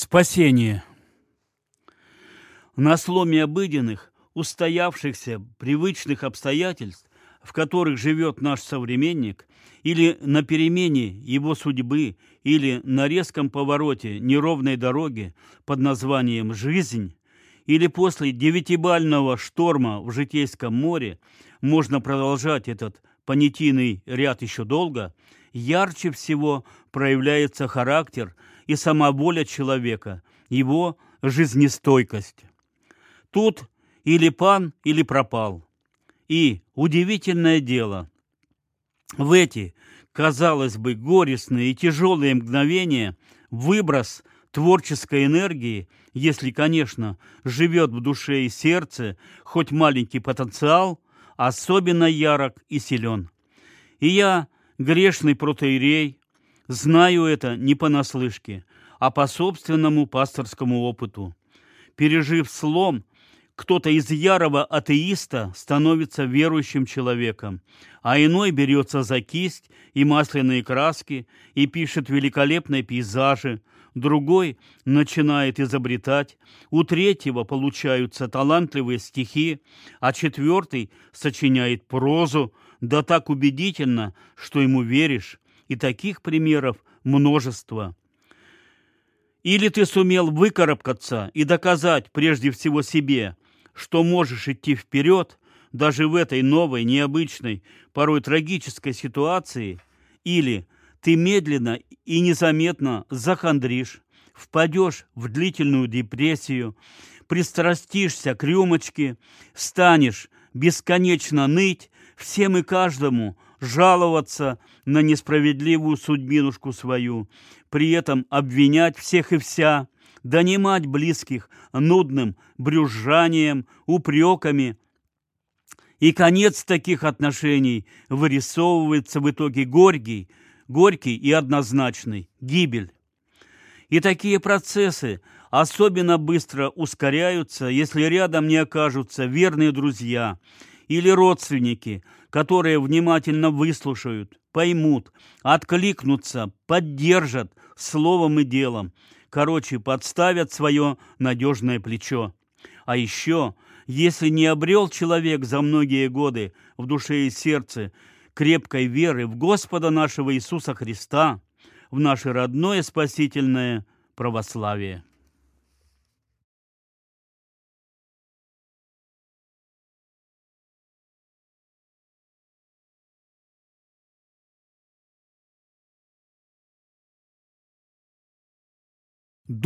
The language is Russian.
Спасение. На сломе обыденных, устоявшихся, привычных обстоятельств, в которых живет наш современник, или на перемене его судьбы, или на резком повороте неровной дороги под названием «жизнь», или после девятибального шторма в Житейском море, можно продолжать этот понятийный ряд еще долго, ярче всего проявляется характер – и сама воля человека, его жизнестойкость. Тут или пан, или пропал. И удивительное дело, в эти, казалось бы, горестные и тяжелые мгновения выброс творческой энергии, если, конечно, живет в душе и сердце хоть маленький потенциал, особенно ярок и силен. И я, грешный протеерей, Знаю это не понаслышке, а по собственному пасторскому опыту. Пережив слом, кто-то из ярого атеиста становится верующим человеком, а иной берется за кисть и масляные краски и пишет великолепные пейзажи, другой начинает изобретать, у третьего получаются талантливые стихи, а четвертый сочиняет прозу, да так убедительно, что ему веришь, и таких примеров множество. Или ты сумел выкарабкаться и доказать прежде всего себе, что можешь идти вперед даже в этой новой, необычной, порой трагической ситуации, или ты медленно и незаметно захандришь, впадешь в длительную депрессию, пристрастишься к рюмочке, станешь бесконечно ныть всем и каждому, жаловаться на несправедливую судьбинушку свою, при этом обвинять всех и вся, донимать близких нудным брюзжанием, упреками. И конец таких отношений вырисовывается в итоге горький, горький и однозначный – гибель. И такие процессы особенно быстро ускоряются, если рядом не окажутся верные друзья или родственники, которые внимательно выслушают, поймут, откликнутся, поддержат словом и делом. Короче, подставят свое надежное плечо. А еще, если не обрел человек за многие годы в душе и сердце крепкой веры в Господа нашего Иисуса Христа, в наше родное спасительное православие.